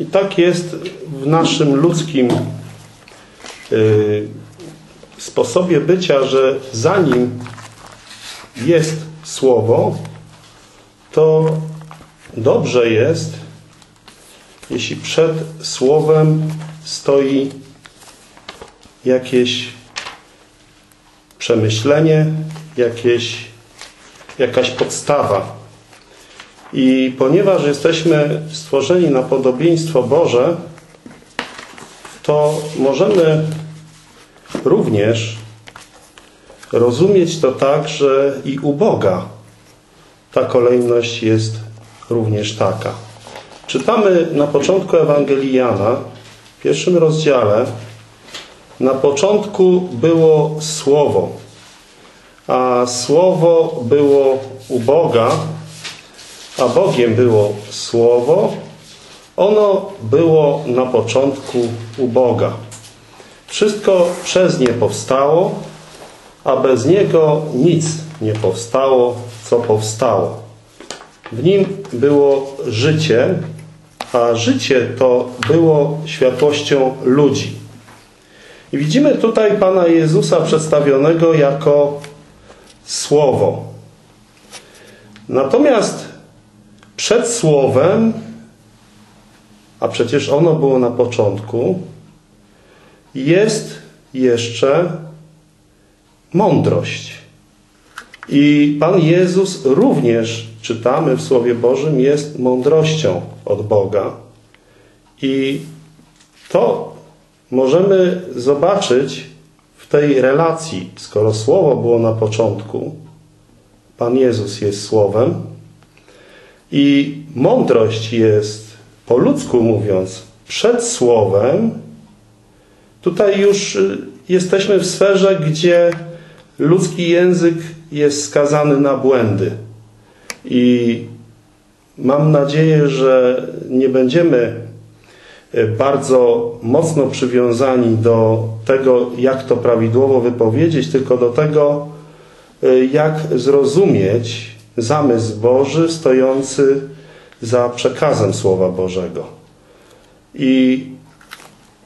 I tak jest w naszym ludzkim y, sposobie bycia, że zanim jest słowo, to dobrze jest, jeśli przed słowem stoi jakieś przemyślenie, jakieś, jakaś podstawa. I ponieważ jesteśmy stworzeni na podobieństwo Boże, to możemy również rozumieć to tak, że i u Boga ta kolejność jest również taka. Czytamy na początku Ewangelii Jana, w pierwszym rozdziale, na początku było Słowo, a Słowo było u Boga, a Bogiem było Słowo. Ono było na początku u Boga. Wszystko przez nie powstało, a bez niego nic nie powstało, co powstało. W nim było życie, a życie to było światłością ludzi. I widzimy tutaj Pana Jezusa przedstawionego jako Słowo. Natomiast przed Słowem, a przecież ono było na początku, jest jeszcze mądrość. I Pan Jezus również, czytamy w Słowie Bożym, jest mądrością od Boga. I to możemy zobaczyć w tej relacji. Skoro Słowo było na początku, Pan Jezus jest Słowem i mądrość jest, po ludzku mówiąc, przed Słowem, tutaj już jesteśmy w sferze, gdzie ludzki język jest skazany na błędy. I mam nadzieję, że nie będziemy bardzo mocno przywiązani do tego, jak to prawidłowo wypowiedzieć, tylko do tego, jak zrozumieć zamysł Boży stojący za przekazem Słowa Bożego. I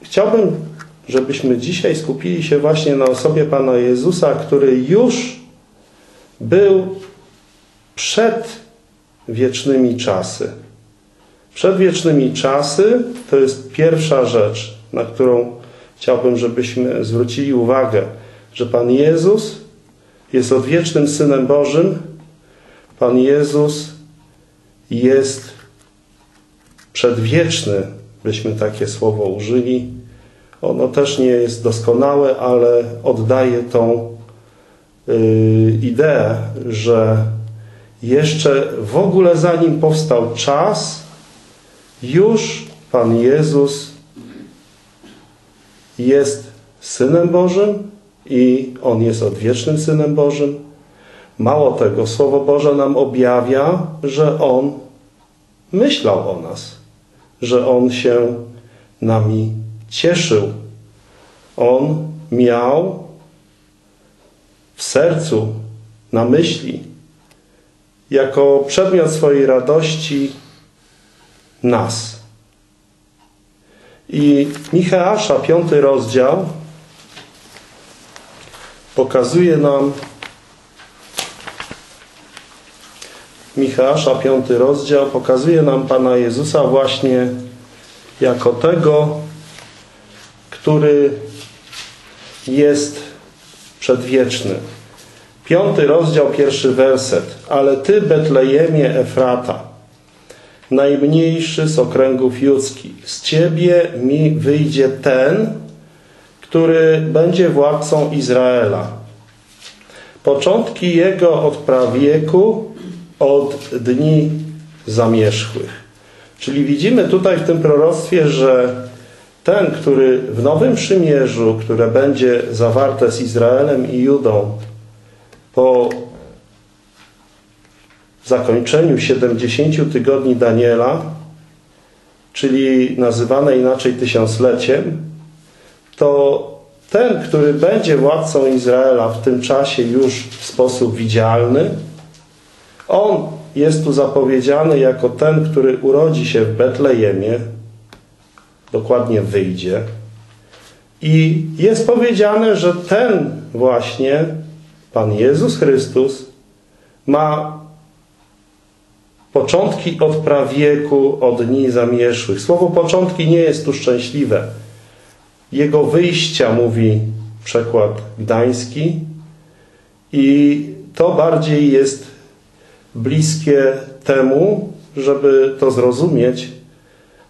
chciałbym żebyśmy dzisiaj skupili się właśnie na osobie Pana Jezusa, który już był przed wiecznymi czasy. Przed wiecznymi czasy to jest pierwsza rzecz, na którą chciałbym, żebyśmy zwrócili uwagę, że Pan Jezus jest odwiecznym Synem Bożym. Pan Jezus jest przedwieczny, byśmy takie słowo użyli, ono też nie jest doskonałe, ale oddaje tą yy, ideę, że jeszcze w ogóle zanim powstał czas, już Pan Jezus jest Synem Bożym i On jest odwiecznym Synem Bożym. Mało tego, Słowo Boże nam objawia, że On myślał o nas, że On się nami cieszył. On miał w sercu, na myśli, jako przedmiot swojej radości nas. I Micheasza, piąty rozdział, pokazuje nam Micheasza, piąty rozdział, pokazuje nam Pana Jezusa właśnie jako tego, który jest przedwieczny. Piąty rozdział, pierwszy werset. Ale Ty, Betlejemie Efrata, najmniejszy z okręgów judzkich, z Ciebie mi wyjdzie ten, który będzie władcą Izraela. Początki Jego od prawieku, od dni zamierzchłych. Czyli widzimy tutaj w tym proroctwie, że ten, który w Nowym Przymierzu, które będzie zawarte z Izraelem i Judą po zakończeniu 70 tygodni Daniela, czyli nazywane inaczej tysiącleciem, to ten, który będzie władcą Izraela w tym czasie już w sposób widzialny, on jest tu zapowiedziany jako ten, który urodzi się w Betlejemie, dokładnie wyjdzie. I jest powiedziane, że ten właśnie Pan Jezus Chrystus ma początki od prawieku, od dni zamierzchłych. Słowo początki nie jest tu szczęśliwe. Jego wyjścia mówi przekład gdański i to bardziej jest bliskie temu, żeby to zrozumieć,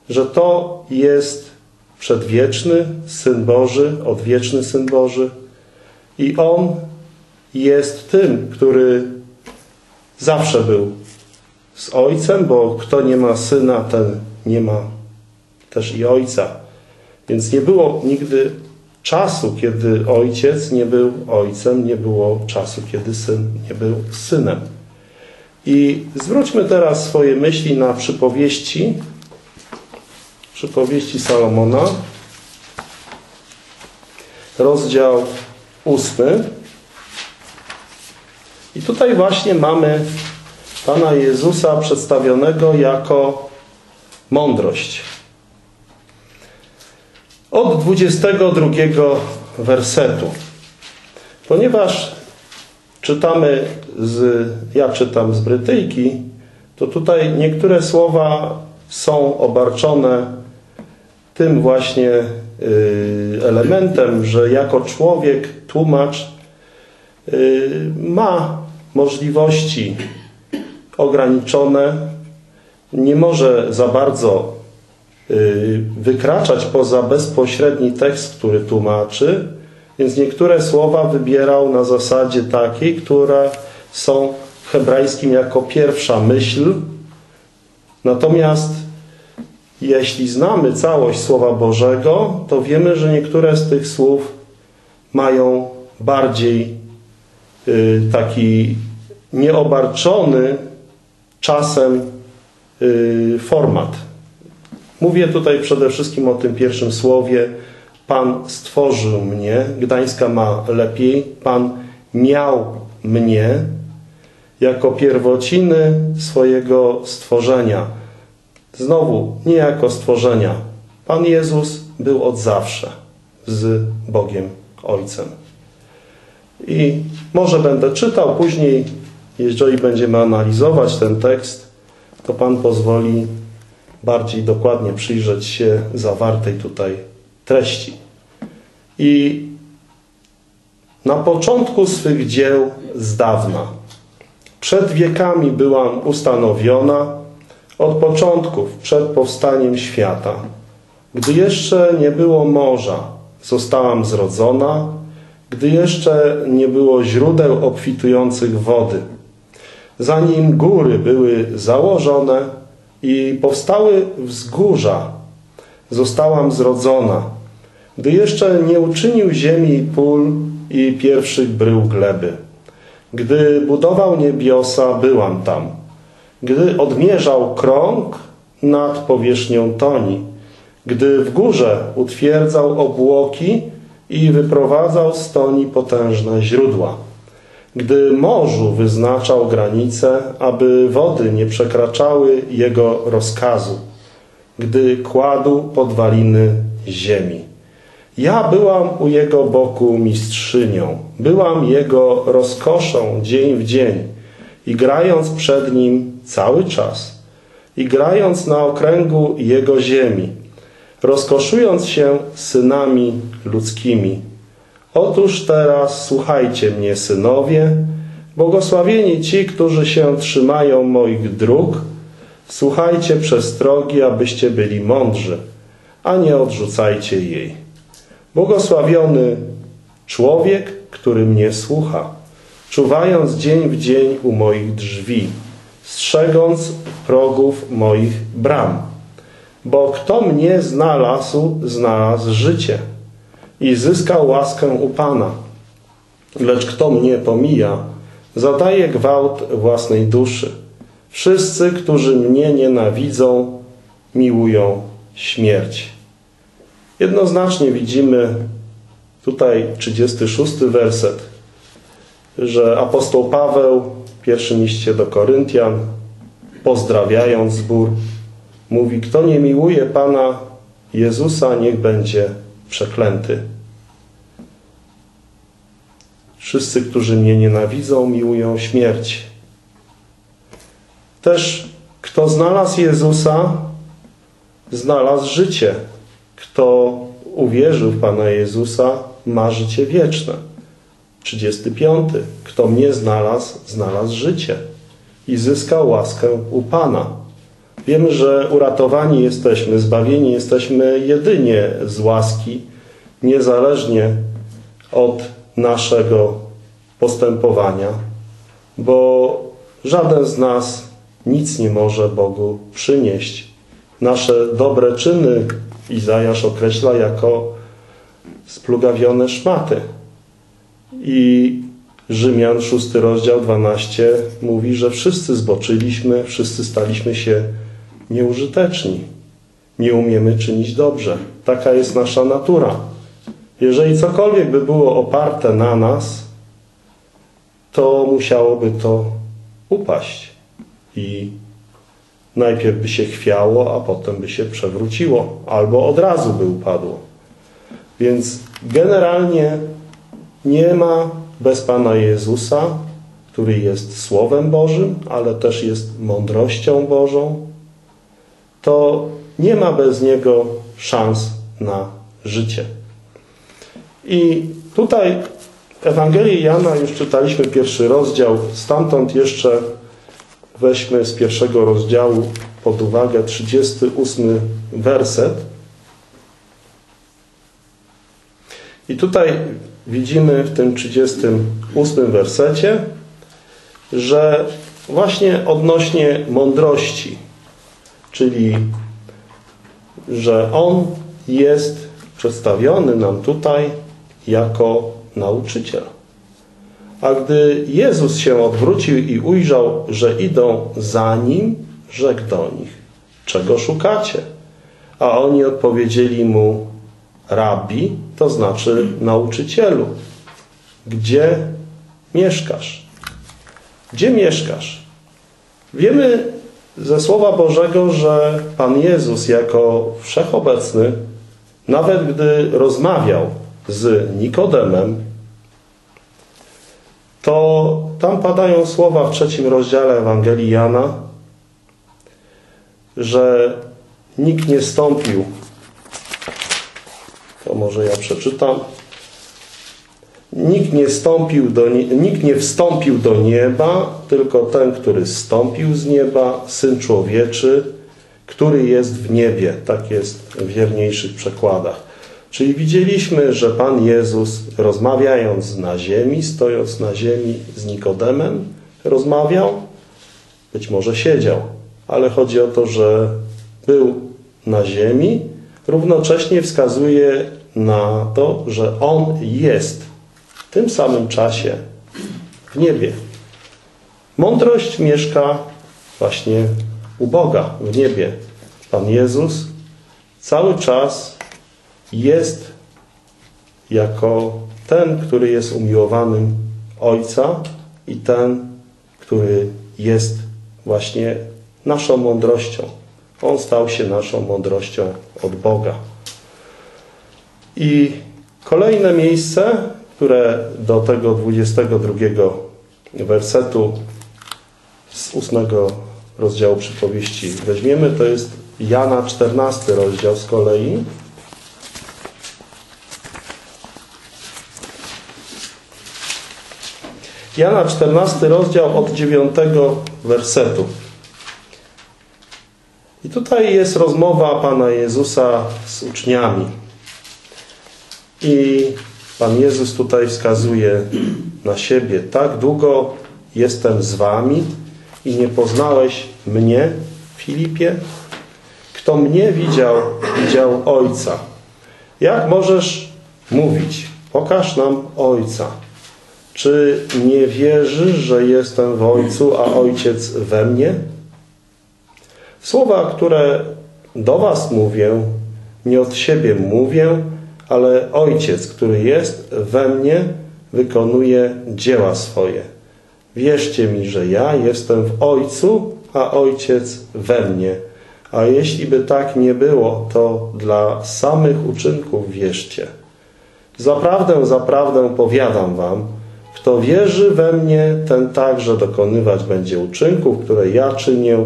że to jest przedwieczny Syn Boży, odwieczny Syn Boży i On jest tym, który zawsze był z Ojcem, bo kto nie ma Syna, ten nie ma też i Ojca. Więc nie było nigdy czasu, kiedy Ojciec nie był Ojcem, nie było czasu, kiedy Syn nie był Synem. I zwróćmy teraz swoje myśli na przypowieści, przypowieści Salomona, rozdział ósmy. I tutaj właśnie mamy Pana Jezusa przedstawionego jako mądrość. Od 22 wersetu. Ponieważ czytamy z, ja czytam z Brytyjki, to tutaj niektóre słowa są obarczone tym właśnie y, elementem, że jako człowiek, tłumacz y, ma możliwości ograniczone, nie może za bardzo y, wykraczać poza bezpośredni tekst, który tłumaczy, więc niektóre słowa wybierał na zasadzie takiej, które są hebrajskim jako pierwsza myśl. Natomiast jeśli znamy całość Słowa Bożego, to wiemy, że niektóre z tych słów mają bardziej y, taki nieobarczony czasem y, format. Mówię tutaj przede wszystkim o tym pierwszym słowie. Pan stworzył mnie. Gdańska ma lepiej. Pan miał mnie jako pierwociny swojego stworzenia. Znowu, nie jako stworzenia. Pan Jezus był od zawsze z Bogiem Ojcem. I może będę czytał później jeżeli będziemy analizować ten tekst, to Pan pozwoli bardziej dokładnie przyjrzeć się zawartej tutaj treści. I na początku swych dzieł z dawna, przed wiekami byłam ustanowiona, od początków, przed powstaniem świata. Gdy jeszcze nie było morza, zostałam zrodzona, gdy jeszcze nie było źródeł obfitujących wody – zanim góry były założone i powstały wzgórza, zostałam zrodzona, gdy jeszcze nie uczynił ziemi pól i pierwszych brył gleby. Gdy budował niebiosa, byłam tam. Gdy odmierzał krąg nad powierzchnią toni. Gdy w górze utwierdzał obłoki i wyprowadzał z toni potężne źródła gdy morzu wyznaczał granice, aby wody nie przekraczały jego rozkazu, gdy kładł podwaliny ziemi. Ja byłam u jego boku mistrzynią, byłam jego rozkoszą dzień w dzień i grając przed nim cały czas, i grając na okręgu jego ziemi, rozkoszując się synami ludzkimi, Otóż teraz słuchajcie mnie, synowie, błogosławieni ci, którzy się trzymają moich dróg, słuchajcie przestrogi, abyście byli mądrzy, a nie odrzucajcie jej. Błogosławiony człowiek, który mnie słucha, czuwając dzień w dzień u moich drzwi, strzegąc progów moich bram. Bo kto mnie znalazł, znalazł życie – i zyskał łaskę u Pana. Lecz kto mnie pomija, zadaje gwałt własnej duszy. Wszyscy, którzy mnie nienawidzą, miłują śmierć. Jednoznacznie widzimy tutaj 36 werset, że apostoł Paweł w pierwszym liście do Koryntian, pozdrawiając zbór, mówi, kto nie miłuje Pana, Jezusa niech będzie przeklęty. Wszyscy, którzy mnie nienawidzą, miłują śmierć. Też kto znalazł Jezusa, znalazł życie. Kto uwierzył w Pana Jezusa, ma życie wieczne. 35. Kto mnie znalazł, znalazł życie i zyskał łaskę u Pana. Wiemy, że uratowani jesteśmy, zbawieni jesteśmy jedynie z łaski, niezależnie od naszego postępowania, bo żaden z nas nic nie może Bogu przynieść. Nasze dobre czyny Izajasz określa jako splugawione szmaty. I Rzymian, 6 rozdział 12 mówi, że wszyscy zboczyliśmy, wszyscy staliśmy się nieużyteczni. Nie umiemy czynić dobrze. Taka jest nasza natura. Jeżeli cokolwiek by było oparte na nas, to musiałoby to upaść. I najpierw by się chwiało, a potem by się przewróciło, albo od razu by upadło. Więc generalnie nie ma bez Pana Jezusa, który jest Słowem Bożym, ale też jest mądrością Bożą, to nie ma bez Niego szans na życie. I tutaj Ewangelię Jana już czytaliśmy pierwszy rozdział, stamtąd jeszcze weźmy z pierwszego rozdziału pod uwagę 38 werset. I tutaj widzimy w tym 38 wersecie, że właśnie odnośnie mądrości, czyli że On jest przedstawiony nam tutaj jako nauczyciel. A gdy Jezus się odwrócił i ujrzał, że idą za Nim, rzekł do nich, czego szukacie? A oni odpowiedzieli Mu, Rabbi, to znaczy nauczycielu. Gdzie mieszkasz? Gdzie mieszkasz? Wiemy ze Słowa Bożego, że Pan Jezus jako wszechobecny, nawet gdy rozmawiał z Nikodemem, to tam padają słowa w trzecim rozdziale Ewangelii Jana, że nikt nie stąpił to może ja przeczytam. Nikt nie, stąpił do nikt nie wstąpił do nieba, tylko ten, który stąpił z nieba, Syn Człowieczy, który jest w niebie. Tak jest w wierniejszych przekładach. Czyli widzieliśmy, że Pan Jezus rozmawiając na ziemi, stojąc na ziemi z Nikodemem, rozmawiał, być może siedział, ale chodzi o to, że był na ziemi, równocześnie wskazuje na to, że On jest w tym samym czasie w niebie. Mądrość mieszka właśnie u Boga w niebie. Pan Jezus cały czas jest jako ten, który jest umiłowanym Ojca i ten, który jest właśnie naszą mądrością. On stał się naszą mądrością od Boga. I kolejne miejsce, które do tego 22 wersetu z 8 rozdziału przypowieści weźmiemy, to jest Jana 14 rozdział z kolei. Jana 14 rozdział od 9 wersetu. I tutaj jest rozmowa Pana Jezusa z uczniami. I Pan Jezus tutaj wskazuje na siebie. Tak długo jestem z wami i nie poznałeś mnie, Filipie? Kto mnie widział, widział Ojca. Jak możesz mówić? Pokaż nam Ojca. Czy nie wierzysz, że jestem w Ojcu, a Ojciec we mnie? Słowa, które do was mówię, nie od siebie mówię, ale Ojciec, który jest we mnie, wykonuje dzieła swoje. Wierzcie mi, że ja jestem w Ojcu, a Ojciec we mnie. A jeśli by tak nie było, to dla samych uczynków wierzcie. Zaprawdę, zaprawdę powiadam wam, kto wierzy we mnie, ten także dokonywać będzie uczynków, które ja czynię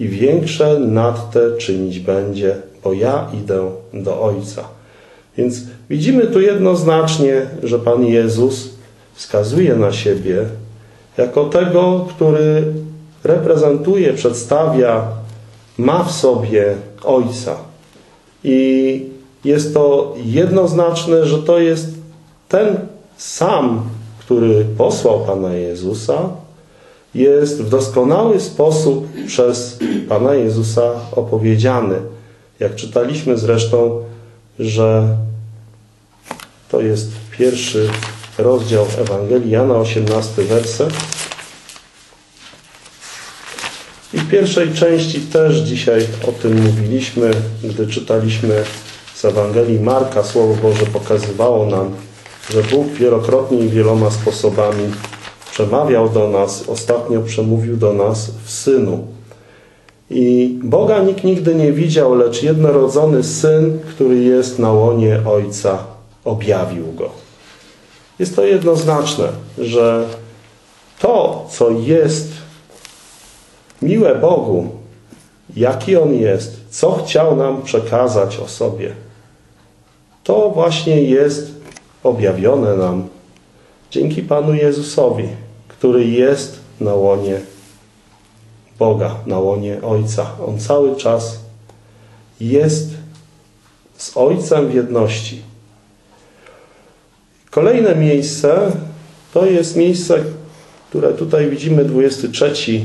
i większe nad te czynić będzie, bo ja idę do Ojca. Więc widzimy tu jednoznacznie, że Pan Jezus wskazuje na siebie jako tego, który reprezentuje, przedstawia, ma w sobie Ojca. I jest to jednoznaczne, że to jest ten sam, który posłał Pana Jezusa, jest w doskonały sposób przez Pana Jezusa opowiedziany. Jak czytaliśmy zresztą, że to jest pierwszy rozdział Ewangelii Jana, 18 werset. I w pierwszej części też dzisiaj o tym mówiliśmy, gdy czytaliśmy z Ewangelii Marka. Słowo Boże pokazywało nam, że Bóg wielokrotnie i wieloma sposobami przemawiał do nas. Ostatnio przemówił do nas w Synu. I Boga nikt nigdy nie widział, lecz jednorodzony Syn, który jest na łonie Ojca, objawił Go. Jest to jednoznaczne, że to, co jest miłe Bogu, jaki On jest, co chciał nam przekazać o sobie, to właśnie jest objawione nam dzięki Panu Jezusowi, który jest na łonie Boga, na łonie Ojca. On cały czas jest z Ojcem w jedności. Kolejne miejsce to jest miejsce, które tutaj widzimy, 23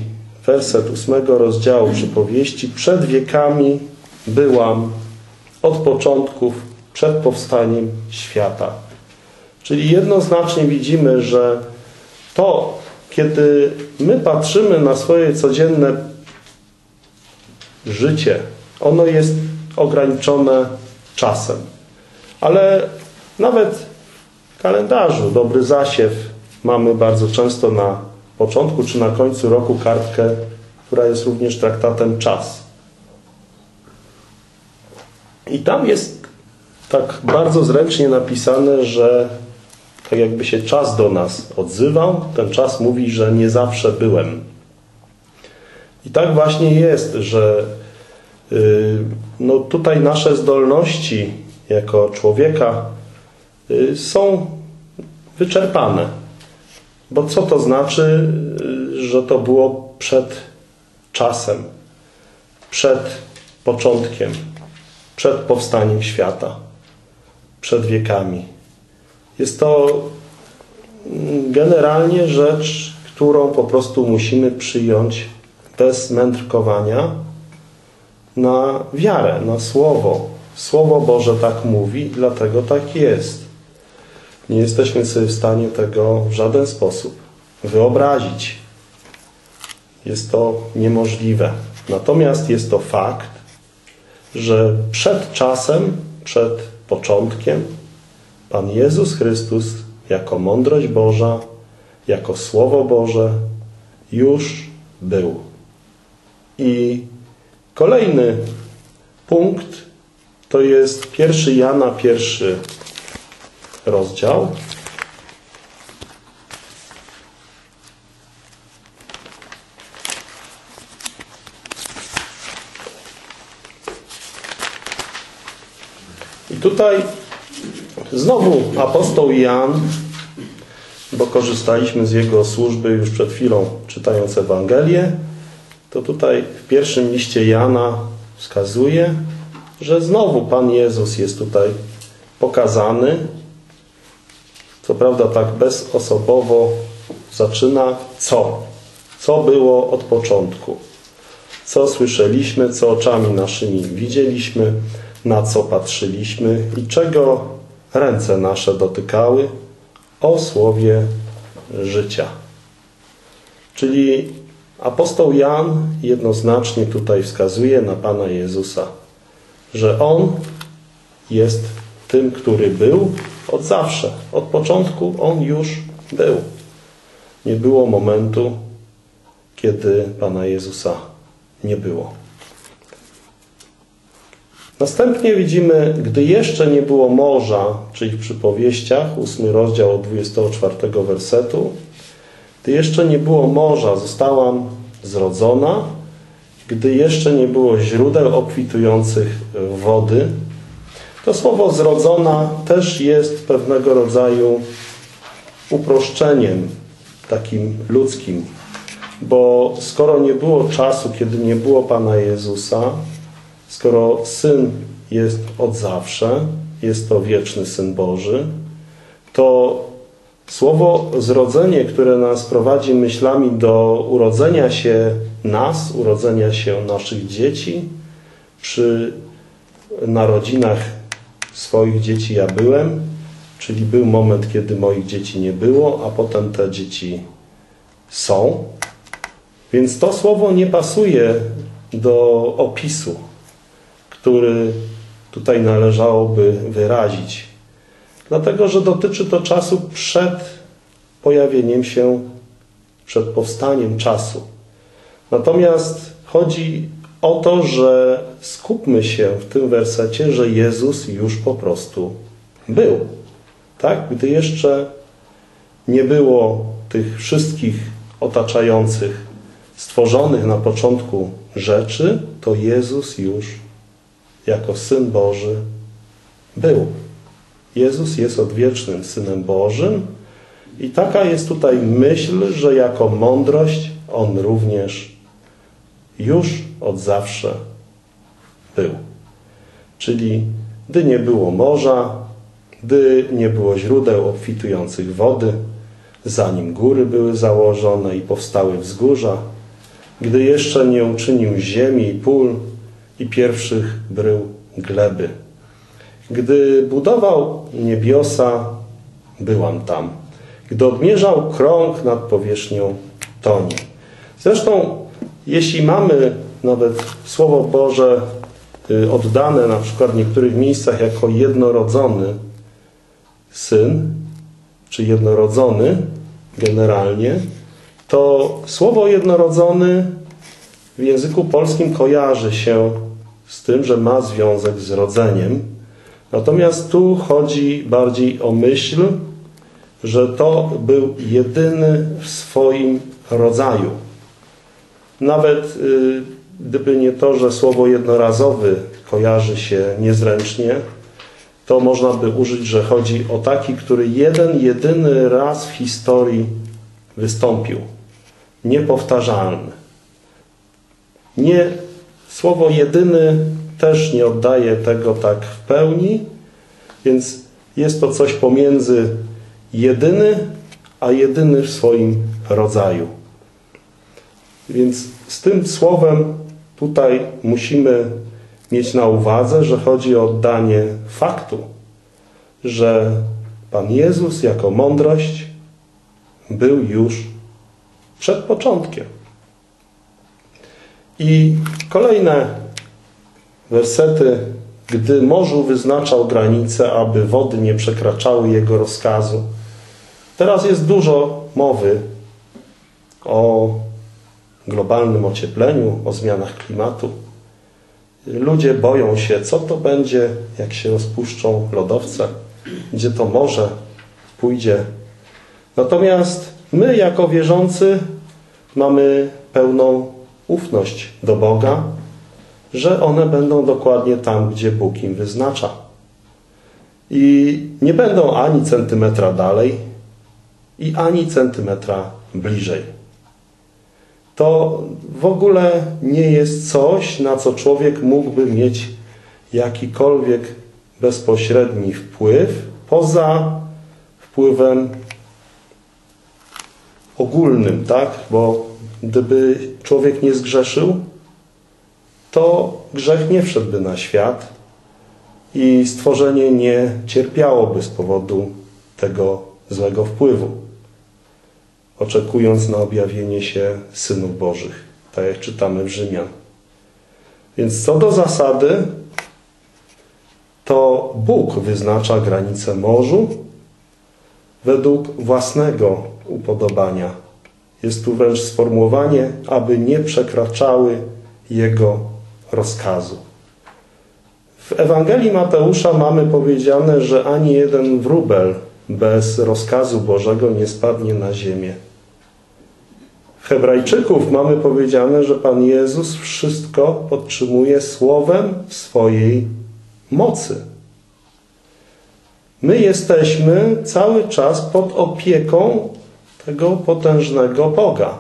werset 8 rozdziału przypowieści. Przed wiekami byłam od początków, przed powstaniem świata. Czyli jednoznacznie widzimy, że to, kiedy my patrzymy na swoje codzienne życie, ono jest ograniczone czasem. Ale nawet w kalendarzu dobry zasiew mamy bardzo często na początku czy na końcu roku kartkę, która jest również traktatem czas. I tam jest tak bardzo zręcznie napisane, że tak jakby się czas do nas odzywał, ten czas mówi, że nie zawsze byłem. I tak właśnie jest, że yy, no tutaj nasze zdolności jako człowieka yy, są wyczerpane. Bo co to znaczy, yy, że to było przed czasem, przed początkiem, przed powstaniem świata, przed wiekami? Jest to generalnie rzecz, którą po prostu musimy przyjąć bez mędrkowania na wiarę, na Słowo. Słowo Boże tak mówi, dlatego tak jest. Nie jesteśmy sobie w stanie tego w żaden sposób wyobrazić. Jest to niemożliwe. Natomiast jest to fakt, że przed czasem, przed początkiem, Pan Jezus Chrystus jako mądrość Boża, jako Słowo Boże już był. I kolejny punkt to jest pierwszy Jana, pierwszy rozdział. I tutaj Znowu apostoł Jan, bo korzystaliśmy z jego służby już przed chwilą czytając Ewangelię, to tutaj w pierwszym liście Jana wskazuje, że znowu Pan Jezus jest tutaj pokazany. Co prawda tak bezosobowo zaczyna co? Co było od początku? Co słyszeliśmy, co oczami naszymi widzieliśmy, na co patrzyliśmy i czego ręce nasze dotykały o słowie życia. Czyli apostoł Jan jednoznacznie tutaj wskazuje na Pana Jezusa, że On jest tym, który był od zawsze. Od początku On już był. Nie było momentu, kiedy Pana Jezusa nie było. Następnie widzimy, gdy jeszcze nie było morza, czyli w przypowieściach, 8 rozdział od 24 wersetu, gdy jeszcze nie było morza, zostałam zrodzona, gdy jeszcze nie było źródeł obfitujących wody. To słowo zrodzona też jest pewnego rodzaju uproszczeniem takim ludzkim, bo skoro nie było czasu, kiedy nie było Pana Jezusa, skoro Syn jest od zawsze, jest to wieczny Syn Boży, to słowo zrodzenie, które nas prowadzi myślami do urodzenia się nas, urodzenia się naszych dzieci, przy narodzinach swoich dzieci ja byłem, czyli był moment, kiedy moich dzieci nie było, a potem te dzieci są. Więc to słowo nie pasuje do opisu, który tutaj należałoby wyrazić. Dlatego, że dotyczy to czasu przed pojawieniem się, przed powstaniem czasu. Natomiast chodzi o to, że skupmy się w tym wersecie, że Jezus już po prostu był. Tak? Gdy jeszcze nie było tych wszystkich otaczających, stworzonych na początku rzeczy, to Jezus już jako Syn Boży był. Jezus jest odwiecznym Synem Bożym i taka jest tutaj myśl, że jako mądrość On również już od zawsze był. Czyli gdy nie było morza, gdy nie było źródeł obfitujących wody, zanim góry były założone i powstały wzgórza, gdy jeszcze nie uczynił ziemi i pól i pierwszych brył gleby. Gdy budował niebiosa, byłam tam. Gdy odmierzał krąg nad powierzchnią, to nie. Zresztą, jeśli mamy nawet Słowo Boże y, oddane na przykład w niektórych miejscach jako jednorodzony syn, czy jednorodzony generalnie, to słowo jednorodzony w języku polskim kojarzy się z tym, że ma związek z rodzeniem. Natomiast tu chodzi bardziej o myśl, że to był jedyny w swoim rodzaju. Nawet y, gdyby nie to, że słowo jednorazowy kojarzy się niezręcznie, to można by użyć, że chodzi o taki, który jeden, jedyny raz w historii wystąpił. Niepowtarzalny. Nie, słowo jedyny też nie oddaje tego tak w pełni, więc jest to coś pomiędzy jedyny, a jedyny w swoim rodzaju. Więc z tym słowem tutaj musimy mieć na uwadze, że chodzi o oddanie faktu, że Pan Jezus jako mądrość był już przed początkiem. I kolejne wersety, gdy morzu wyznaczał granice, aby wody nie przekraczały jego rozkazu. Teraz jest dużo mowy o globalnym ociepleniu, o zmianach klimatu. Ludzie boją się, co to będzie, jak się rozpuszczą lodowce, gdzie to morze pójdzie. Natomiast my, jako wierzący, mamy pełną ufność do Boga, że one będą dokładnie tam, gdzie Bóg im wyznacza. I nie będą ani centymetra dalej, i ani centymetra bliżej to w ogóle nie jest coś, na co człowiek mógłby mieć jakikolwiek bezpośredni wpływ, poza wpływem ogólnym, tak? Bo gdyby człowiek nie zgrzeszył, to grzech nie wszedłby na świat i stworzenie nie cierpiałoby z powodu tego złego wpływu oczekując na objawienie się synów Bożych, tak jak czytamy w Rzymian. Więc co do zasady, to Bóg wyznacza granice morzu według własnego upodobania. Jest tu wręcz sformułowanie, aby nie przekraczały Jego rozkazu. W Ewangelii Mateusza mamy powiedziane, że ani jeden wróbel bez rozkazu Bożego nie spadnie na ziemię. W Hebrajczyków mamy powiedziane, że Pan Jezus wszystko podtrzymuje słowem swojej mocy. My jesteśmy cały czas pod opieką tego potężnego Boga.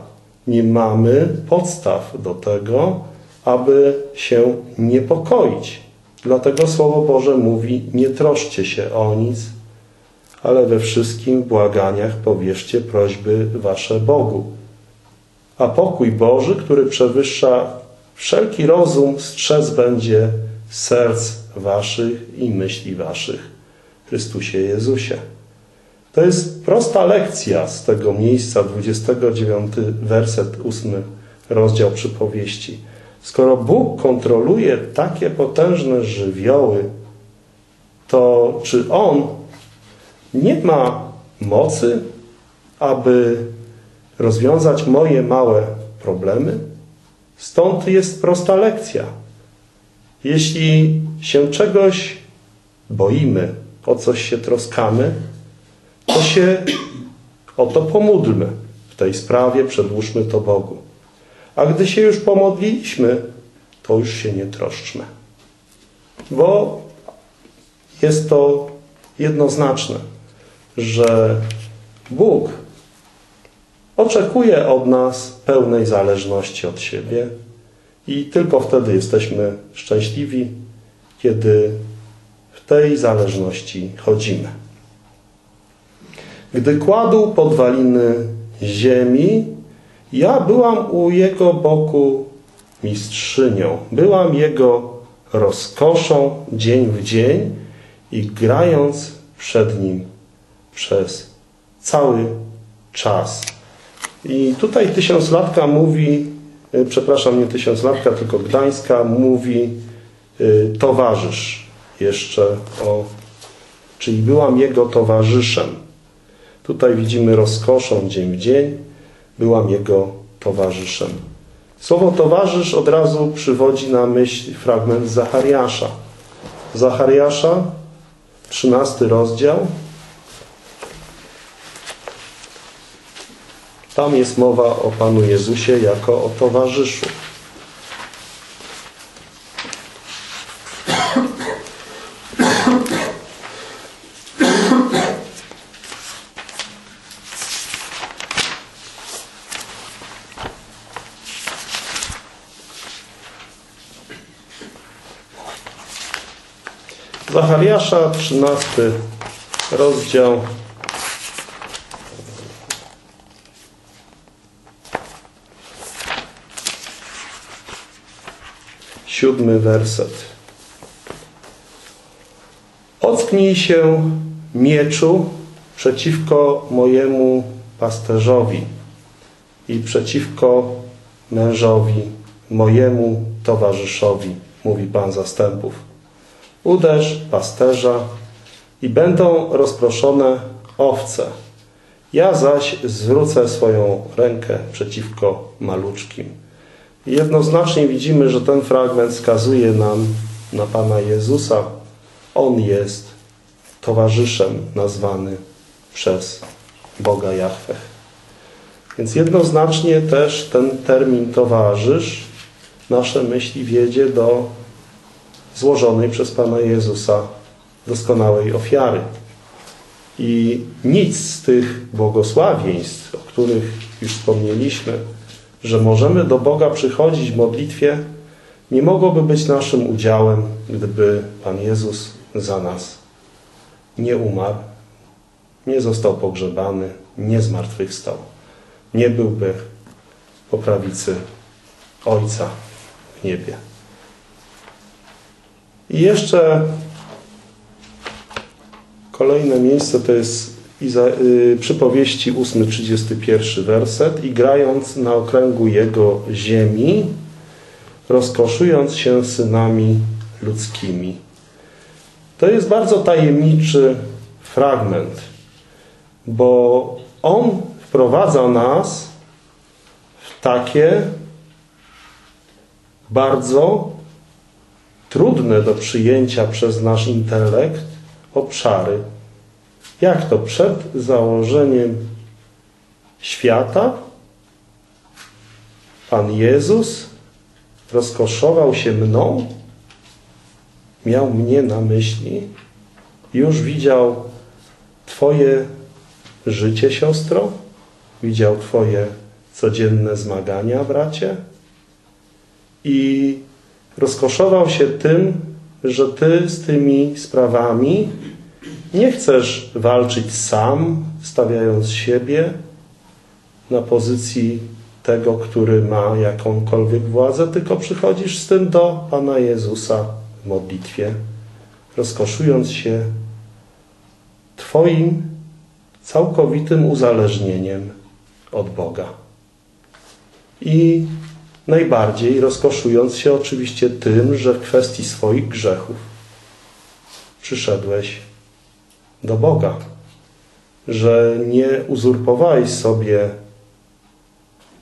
Nie mamy podstaw do tego, aby się niepokoić. Dlatego Słowo Boże mówi, nie troszcie się o nic, ale we wszystkim błaganiach powierzcie prośby wasze Bogu. A pokój Boży, który przewyższa wszelki rozum, strzec będzie serc waszych i myśli waszych. Chrystusie Jezusie. To jest prosta lekcja z tego miejsca, 29 werset, 8 rozdział przypowieści. Skoro Bóg kontroluje takie potężne żywioły, to czy On nie ma mocy, aby rozwiązać moje małe problemy? Stąd jest prosta lekcja. Jeśli się czegoś boimy, o coś się troskamy, to się o to pomódlmy w tej sprawie, przedłóżmy to Bogu. A gdy się już pomodliliśmy, to już się nie troszczmy. Bo jest to jednoznaczne, że Bóg oczekuje od nas pełnej zależności od siebie i tylko wtedy jesteśmy szczęśliwi, kiedy w tej zależności chodzimy. Gdy kładł podwaliny ziemi, ja byłam u jego boku mistrzynią. Byłam jego rozkoszą dzień w dzień i grając przed nim przez cały czas. I tutaj tysiąclatka mówi, y, przepraszam, nie tysiąclatka, tylko Gdańska mówi y, towarzysz jeszcze o, czyli byłam jego towarzyszem. Tutaj widzimy rozkoszą dzień w dzień, byłam jego towarzyszem. Słowo towarzysz od razu przywodzi na myśl fragment Zachariasza. Zachariasza, 13 rozdział. Tam jest mowa o Panu Jezusie jako o towarzyszu. Zachariasza, 13 rozdział. Siódmy werset. Ocknij się mieczu przeciwko mojemu pasterzowi i przeciwko mężowi, mojemu towarzyszowi, mówi Pan zastępów Uderz pasterza i będą rozproszone owce. Ja zaś zwrócę swoją rękę przeciwko maluczkim. Jednoznacznie widzimy, że ten fragment wskazuje nam na Pana Jezusa. On jest towarzyszem nazwany przez Boga Jahwe. Więc jednoznacznie też ten termin towarzysz nasze myśli wiedzie do złożonej przez Pana Jezusa doskonałej ofiary. I nic z tych błogosławieństw, o których już wspomnieliśmy, że możemy do Boga przychodzić w modlitwie, nie mogłoby być naszym udziałem, gdyby Pan Jezus za nas nie umarł, nie został pogrzebany, nie zmartwychwstał. Nie byłby po prawicy Ojca w niebie. I jeszcze kolejne miejsce to jest Iza, y, przypowieści 8-31 werset. I grając na okręgu jego ziemi, rozkoszując się synami ludzkimi. To jest bardzo tajemniczy fragment, bo on wprowadza nas w takie bardzo trudne do przyjęcia przez nasz intelekt obszary. Jak to przed założeniem świata Pan Jezus rozkoszował się mną, miał mnie na myśli, już widział Twoje życie, siostro, widział Twoje codzienne zmagania, bracie i rozkoszował się tym, że Ty z tymi sprawami nie chcesz walczyć sam, stawiając siebie na pozycji tego, który ma jakąkolwiek władzę, tylko przychodzisz z tym do Pana Jezusa w modlitwie, rozkoszując się Twoim całkowitym uzależnieniem od Boga. I najbardziej rozkoszując się oczywiście tym, że w kwestii swoich grzechów przyszedłeś do Boga, że nie uzurpowałeś sobie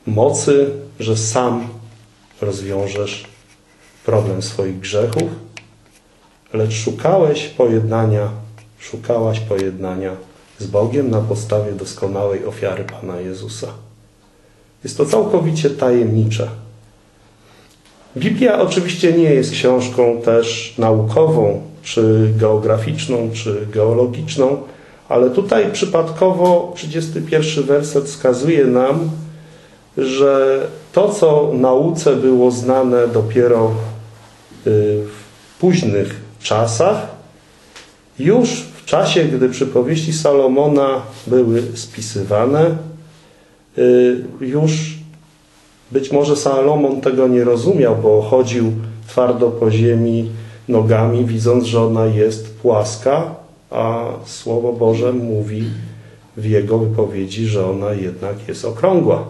mocy, że sam rozwiążesz problem swoich grzechów, lecz szukałeś pojednania, szukałaś pojednania z Bogiem na podstawie doskonałej ofiary Pana Jezusa. Jest to całkowicie tajemnicze. Biblia oczywiście nie jest książką też naukową, czy geograficzną, czy geologiczną, ale tutaj przypadkowo 31 werset wskazuje nam, że to, co nauce było znane dopiero y, w późnych czasach, już w czasie, gdy przypowieści Salomona były spisywane, y, już być może Salomon tego nie rozumiał, bo chodził twardo po ziemi nogami, widząc, że ona jest płaska, a Słowo Boże mówi w jego wypowiedzi, że ona jednak jest okrągła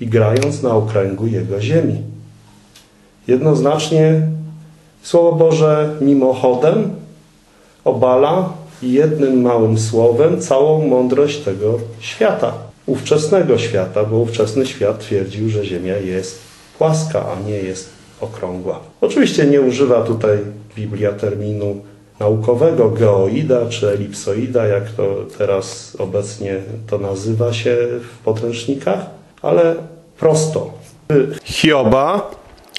i grając na okręgu jego ziemi. Jednoznacznie Słowo Boże mimochodem obala jednym małym słowem całą mądrość tego świata, ówczesnego świata, bo ówczesny świat twierdził, że Ziemia jest płaska, a nie jest okrągła. Oczywiście nie używa tutaj Biblia terminu naukowego geoida czy elipsoida, jak to teraz obecnie to nazywa się w podręcznikach, ale prosto. Hioba,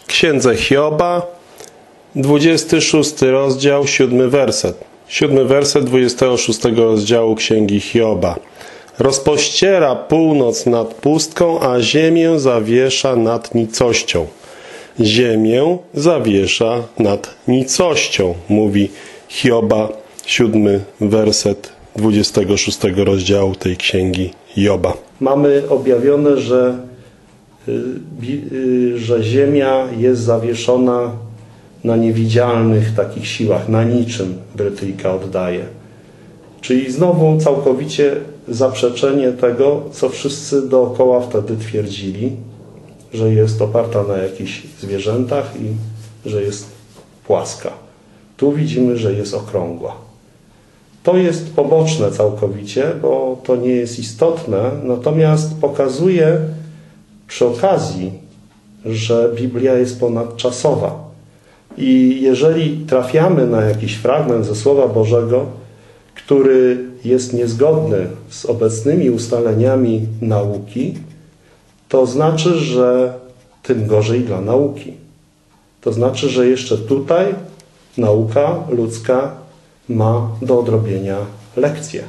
księdze Hioba, 26 rozdział, 7 werset. 7 werset 26 rozdziału księgi Hioba. Rozpościera północ nad pustką, a ziemię zawiesza nad nicością. Ziemię zawiesza nad nicością, mówi Hioba, 7 werset 26 rozdziału tej księgi Joba. Mamy objawione, że, y, że ziemia jest zawieszona na niewidzialnych takich siłach, na niczym Brytyjka oddaje. Czyli znowu całkowicie zaprzeczenie tego, co wszyscy dookoła wtedy twierdzili, że jest oparta na jakichś zwierzętach i że jest płaska. Tu widzimy, że jest okrągła. To jest poboczne całkowicie, bo to nie jest istotne, natomiast pokazuje przy okazji, że Biblia jest ponadczasowa. I jeżeli trafiamy na jakiś fragment ze Słowa Bożego, który jest niezgodny z obecnymi ustaleniami nauki, to znaczy, że tym gorzej dla nauki. To znaczy, że jeszcze tutaj nauka ludzka ma do odrobienia lekcję.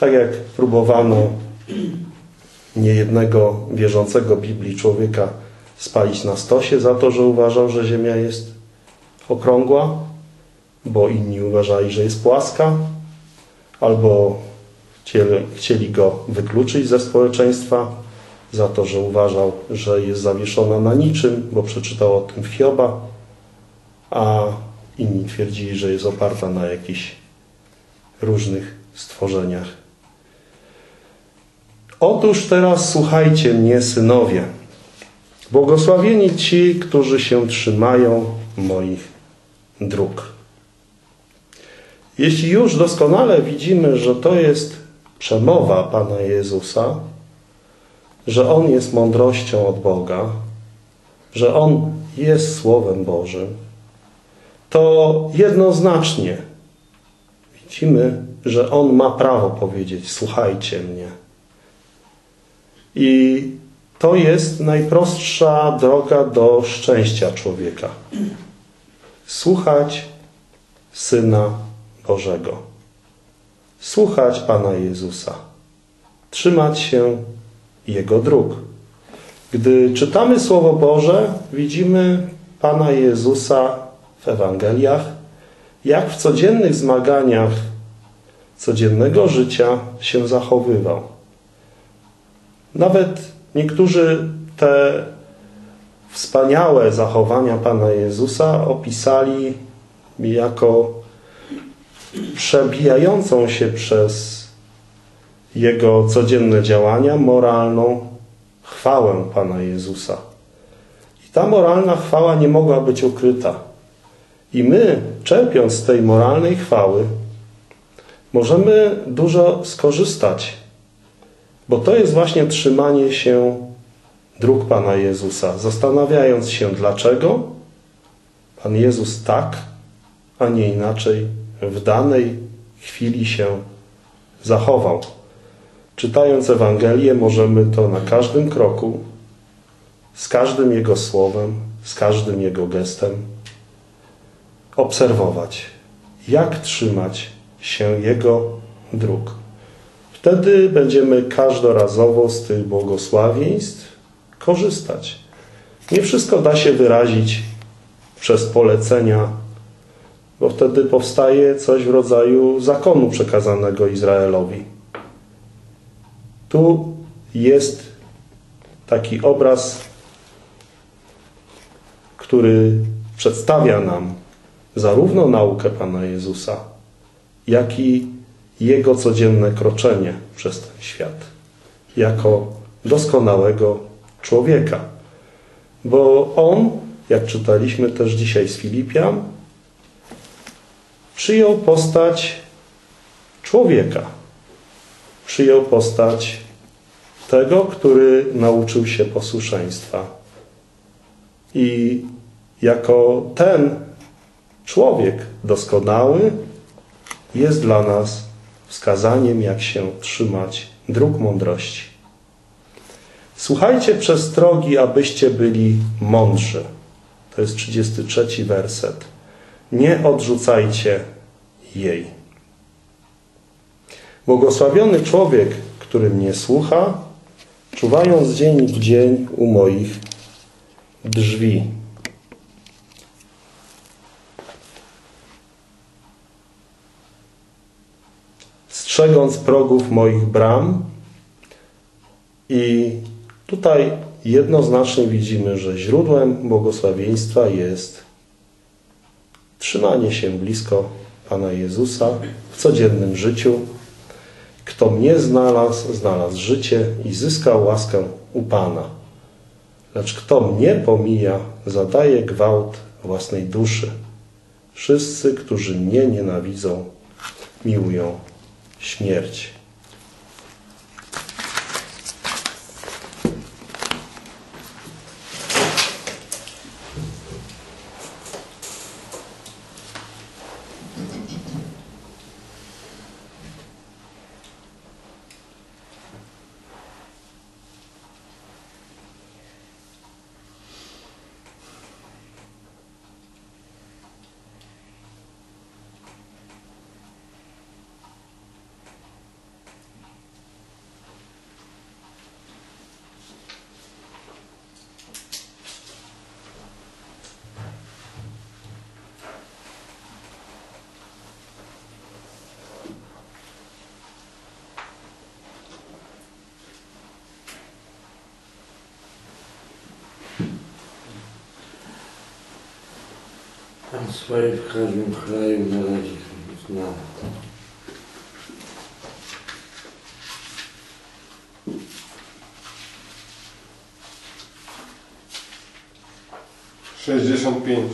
Tak jak próbowano niejednego wierzącego Biblii człowieka spalić na stosie za to, że uważał, że Ziemia jest okrągła, bo inni uważali, że jest płaska, albo chcieli, go wykluczyć ze społeczeństwa za to, że uważał, że jest zawieszona na niczym, bo przeczytał o tym w Hioba, a inni twierdzili, że jest oparta na jakichś różnych stworzeniach. Otóż teraz słuchajcie mnie, synowie. Błogosławieni ci, którzy się trzymają moich dróg. Jeśli już doskonale widzimy, że to jest przemowa Pana Jezusa, że On jest mądrością od Boga, że On jest Słowem Bożym, to jednoznacznie widzimy, że On ma prawo powiedzieć: Słuchajcie mnie. I to jest najprostsza droga do szczęścia człowieka. Słuchać Syna Bożego. Słuchać Pana Jezusa. Trzymać się Jego dróg. Gdy czytamy Słowo Boże, widzimy Pana Jezusa w Ewangeliach, jak w codziennych zmaganiach codziennego życia się zachowywał. Nawet niektórzy te wspaniałe zachowania Pana Jezusa opisali jako przebijającą się przez Jego codzienne działania moralną chwałę Pana Jezusa. I ta moralna chwała nie mogła być ukryta. I my, czerpiąc z tej moralnej chwały, możemy dużo skorzystać, bo to jest właśnie trzymanie się dróg Pana Jezusa, zastanawiając się, dlaczego Pan Jezus tak, a nie inaczej w danej chwili się zachował. Czytając Ewangelię, możemy to na każdym kroku, z każdym Jego słowem, z każdym Jego gestem obserwować, jak trzymać się Jego dróg. Wtedy będziemy każdorazowo z tych błogosławieństw korzystać. Nie wszystko da się wyrazić przez polecenia, bo wtedy powstaje coś w rodzaju zakonu przekazanego Izraelowi. Tu jest taki obraz, który przedstawia nam zarówno naukę Pana Jezusa, jak i Jego codzienne kroczenie przez ten świat, jako doskonałego człowieka. Bo On, jak czytaliśmy też dzisiaj z Filipian, przyjął postać człowieka. Przyjął postać tego, który nauczył się posłuszeństwa. I jako ten człowiek doskonały jest dla nas wskazaniem, jak się trzymać dróg mądrości. Słuchajcie przestrogi, abyście byli mądrzy. To jest 33 werset. Nie odrzucajcie jej. Błogosławiony człowiek, który mnie słucha, czuwając dzień w dzień u moich drzwi. Strzegąc progów moich bram i tutaj jednoznacznie widzimy, że źródłem błogosławieństwa jest trzymanie się blisko Pana Jezusa w codziennym życiu. Kto mnie znalazł, znalazł życie i zyskał łaskę u Pana. Lecz kto mnie pomija, zadaje gwałt własnej duszy. Wszyscy, którzy mnie nienawidzą, miłują śmierć. Pan swoje w każdym kraju należy zna. Sześćdziesiąt pięć.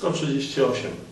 138.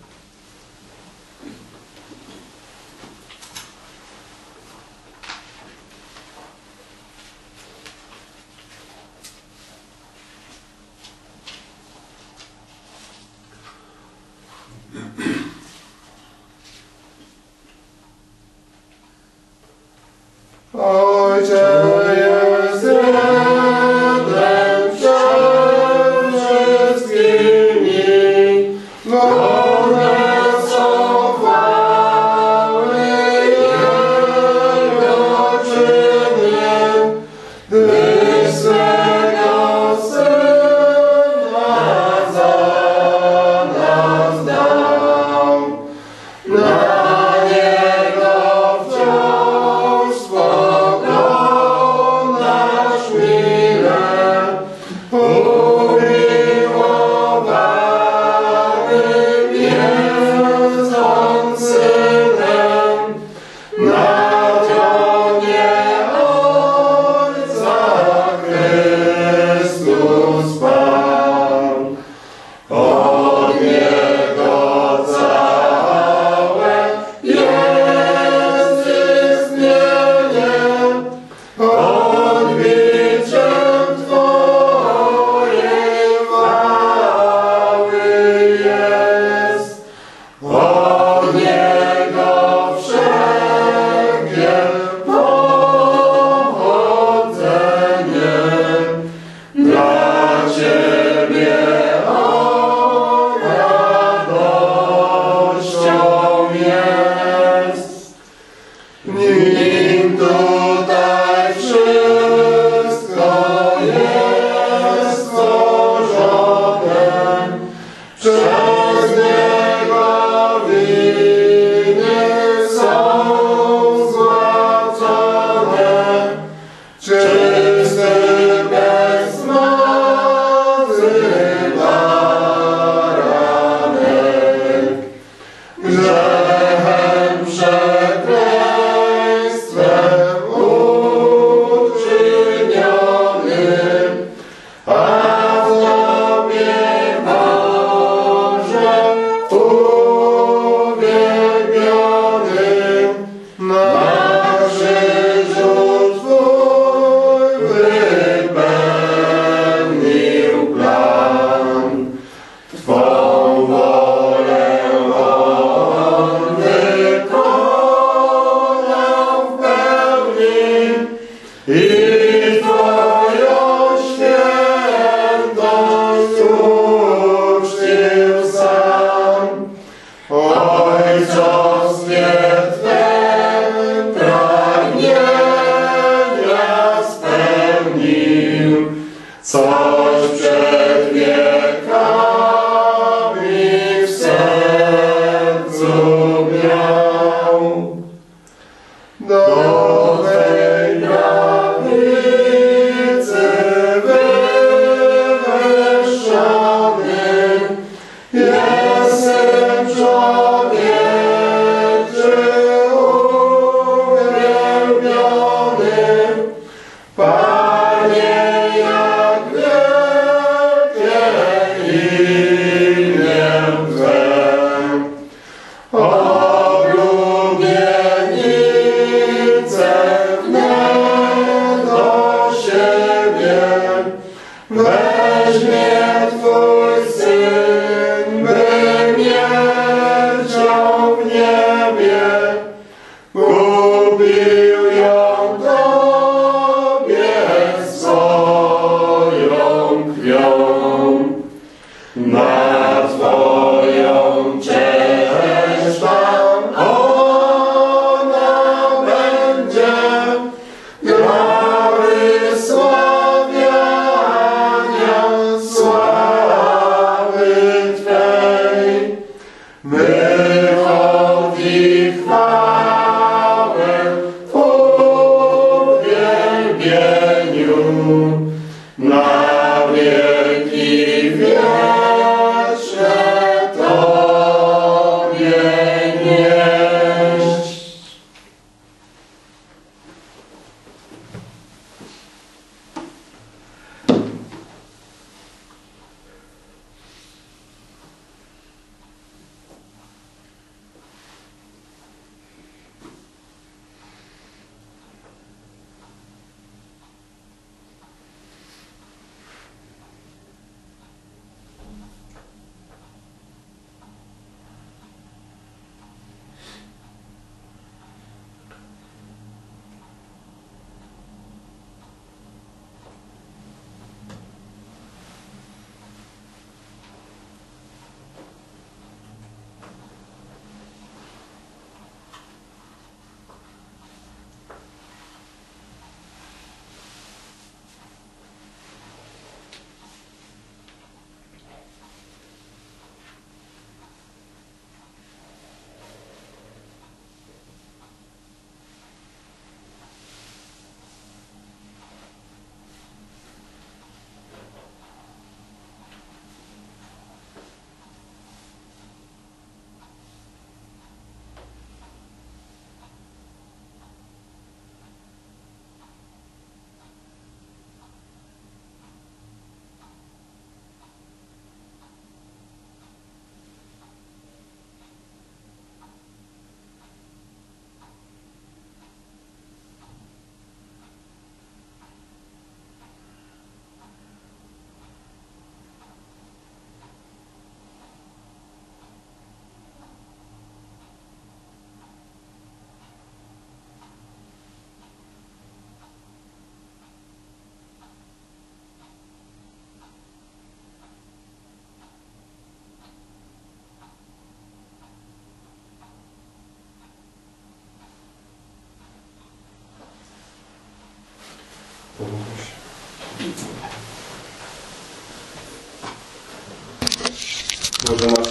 Nas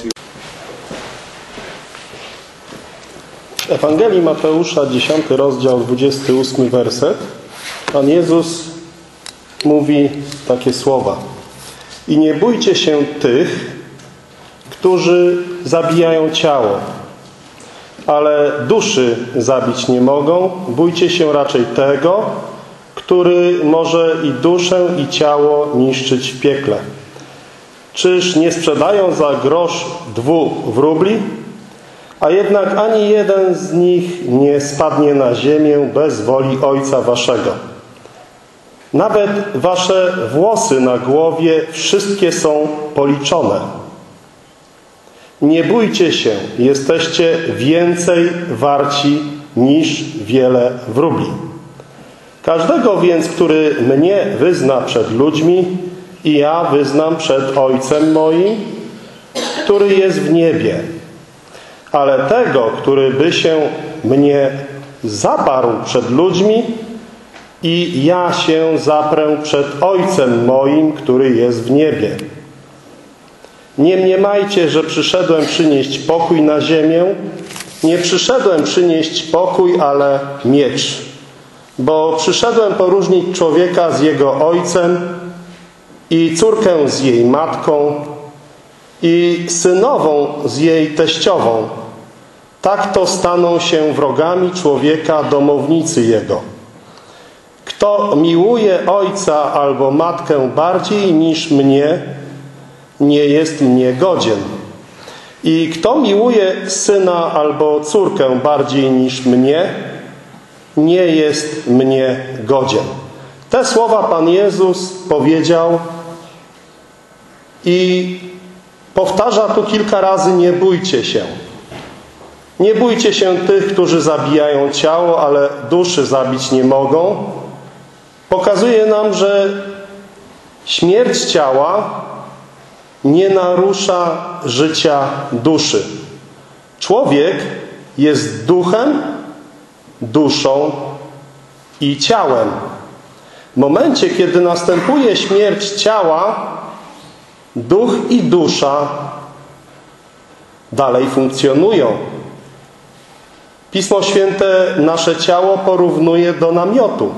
W Ewangelii Mateusza, 10 rozdział, 28 werset, Pan Jezus mówi takie słowa. I nie bójcie się tych, którzy zabijają ciało, ale duszy zabić nie mogą. Bójcie się raczej tego, który może i duszę, i ciało niszczyć w piekle. Czyż nie sprzedają za grosz dwóch wróbli? A jednak ani jeden z nich nie spadnie na ziemię bez woli Ojca Waszego. Nawet Wasze włosy na głowie wszystkie są policzone. Nie bójcie się, jesteście więcej warci niż wiele wróbli. Każdego więc, który mnie wyzna przed ludźmi i ja wyznam przed Ojcem moim, który jest w niebie. Ale tego, który by się mnie zaparł przed ludźmi i ja się zaprę przed Ojcem moim, który jest w niebie. Nie mniemajcie, że przyszedłem przynieść pokój na ziemię. Nie przyszedłem przynieść pokój, ale miecz. Bo przyszedłem poróżnić człowieka z jego ojcem i córkę z jej matką i synową z jej teściową. Tak to staną się wrogami człowieka domownicy jego. Kto miłuje ojca albo matkę bardziej niż mnie, nie jest mnie godzien. I kto miłuje syna albo córkę bardziej niż mnie, nie jest mnie godzien. Te słowa Pan Jezus powiedział i powtarza tu kilka razy: Nie bójcie się. Nie bójcie się tych, którzy zabijają ciało, ale duszy zabić nie mogą. Pokazuje nam, że śmierć ciała nie narusza życia duszy. Człowiek jest duchem, duszą i ciałem. W momencie, kiedy następuje śmierć ciała, duch i dusza dalej funkcjonują. Pismo Święte nasze ciało porównuje do namiotu.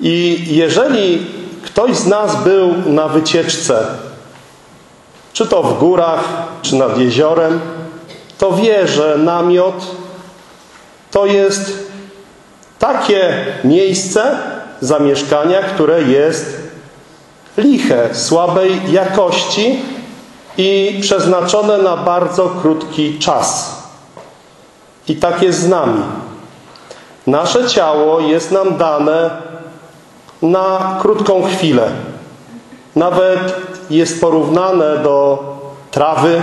I jeżeli ktoś z nas był na wycieczce, czy to w górach, czy nad jeziorem, to wie, że namiot to jest takie miejsce zamieszkania, które jest liche, słabej jakości i przeznaczone na bardzo krótki czas. I tak jest z nami. Nasze ciało jest nam dane na krótką chwilę. Nawet jest porównane do trawy,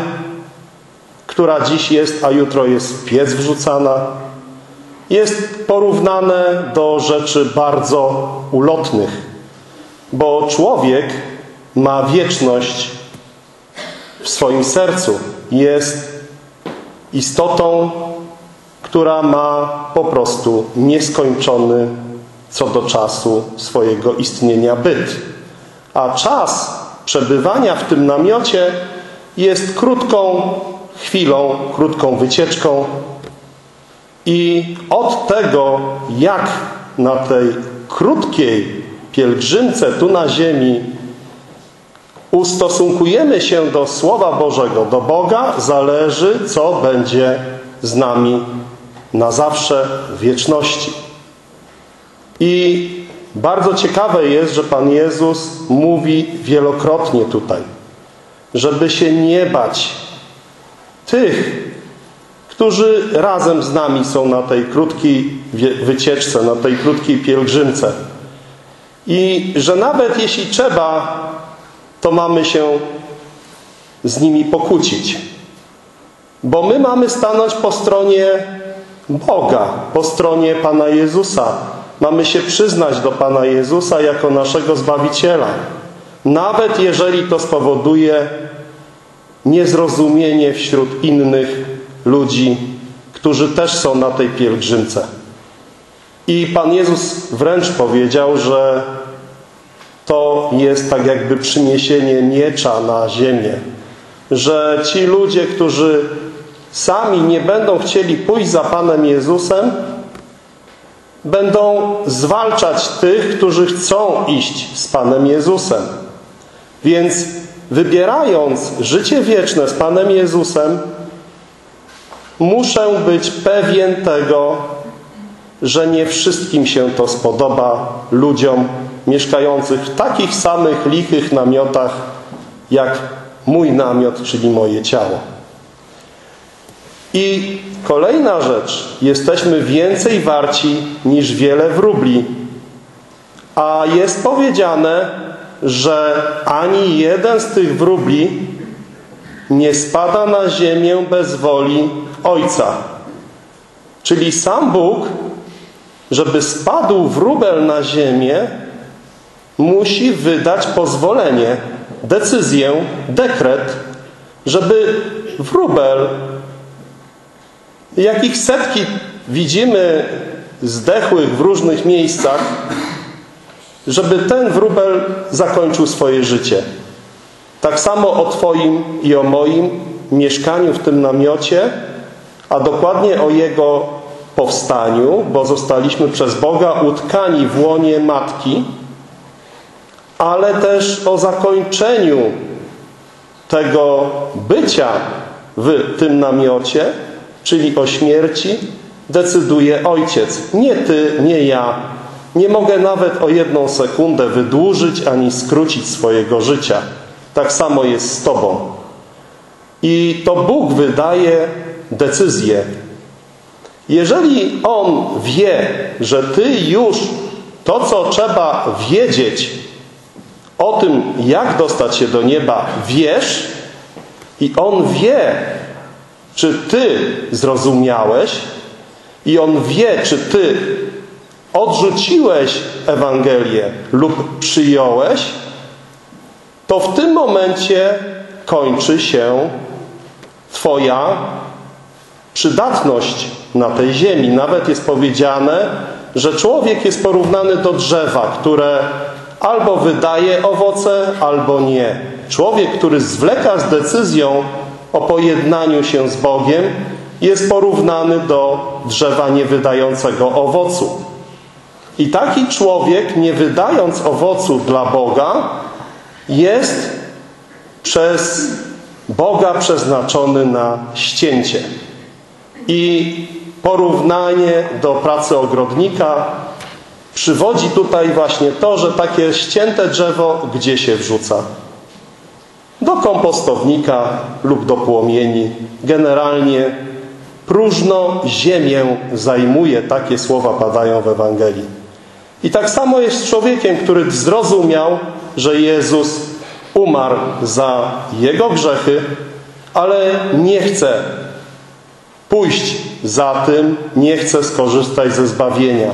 która dziś jest, a jutro jest w piec wrzucana. Jest porównane do rzeczy bardzo ulotnych, bo człowiek ma wieczność w swoim sercu. Jest istotą, która ma po prostu nieskończony co do czasu swojego istnienia byt. A czas przebywania w tym namiocie jest krótką chwilą, krótką wycieczką i od tego, jak na tej krótkiej pielgrzymce tu na ziemi ustosunkujemy się do Słowa Bożego, do Boga, zależy, co będzie z nami na zawsze w wieczności. I bardzo ciekawe jest, że Pan Jezus mówi wielokrotnie tutaj, żeby się nie bać tych, którzy razem z nami są na tej krótkiej wycieczce, na tej krótkiej pielgrzymce. I że nawet jeśli trzeba, to mamy się z nimi pokłócić. Bo my mamy stanąć po stronie Boga, po stronie Pana Jezusa. Mamy się przyznać do Pana Jezusa jako naszego Zbawiciela. Nawet jeżeli to spowoduje niezrozumienie wśród innych ludzi, którzy też są na tej pielgrzymce. I Pan Jezus wręcz powiedział, że to jest tak jakby przyniesienie miecza na ziemię. że ci ludzie, którzy sami nie będą chcieli pójść za Panem Jezusem, będą zwalczać tych, którzy chcą iść z Panem Jezusem. Więc wybierając życie wieczne z Panem Jezusem, muszę być pewien tego, że nie wszystkim się to spodoba ludziom mieszkających w takich samych lichych namiotach jak mój namiot, czyli moje ciało. I kolejna rzecz. Jesteśmy więcej warci niż wiele wróbli. A jest powiedziane, że ani jeden z tych wróbli nie spada na ziemię bez woli Ojca. Czyli sam Bóg, żeby spadł wróbel na ziemię, musi wydać pozwolenie, decyzję, dekret, żeby wróbel, jakich setki widzimy zdechłych w różnych miejscach, żeby ten wróbel zakończył swoje życie. Tak samo o Twoim i o moim mieszkaniu w tym namiocie, a dokładnie o jego powstaniu, bo zostaliśmy przez Boga utkani w łonie Matki, ale też o zakończeniu tego bycia w tym namiocie, czyli o śmierci, decyduje Ojciec. Nie Ty, nie ja. Nie mogę nawet o jedną sekundę wydłużyć ani skrócić swojego życia. Tak samo jest z Tobą. I to Bóg wydaje decyzję. Jeżeli On wie, że Ty już to, co trzeba wiedzieć o tym, jak dostać się do nieba, wiesz i On wie, czy Ty zrozumiałeś i On wie, czy Ty odrzuciłeś Ewangelię lub przyjąłeś, to w tym momencie kończy się Twoja przydatność na tej ziemi. Nawet jest powiedziane, że człowiek jest porównany do drzewa, które albo wydaje owoce, albo nie. Człowiek, który zwleka z decyzją o pojednaniu się z Bogiem, jest porównany do drzewa niewydającego owocu. I taki człowiek, nie wydając owocu dla Boga, jest przez Boga przeznaczony na ścięcie. I porównanie do pracy ogrodnika przywodzi tutaj właśnie to, że takie ścięte drzewo gdzie się wrzuca? Do kompostownika lub do płomieni. Generalnie próżno ziemię zajmuje. Takie słowa padają w Ewangelii. I tak samo jest z człowiekiem, który zrozumiał, że Jezus umarł za jego grzechy, ale nie chce pójść za tym, nie chce skorzystać ze zbawienia.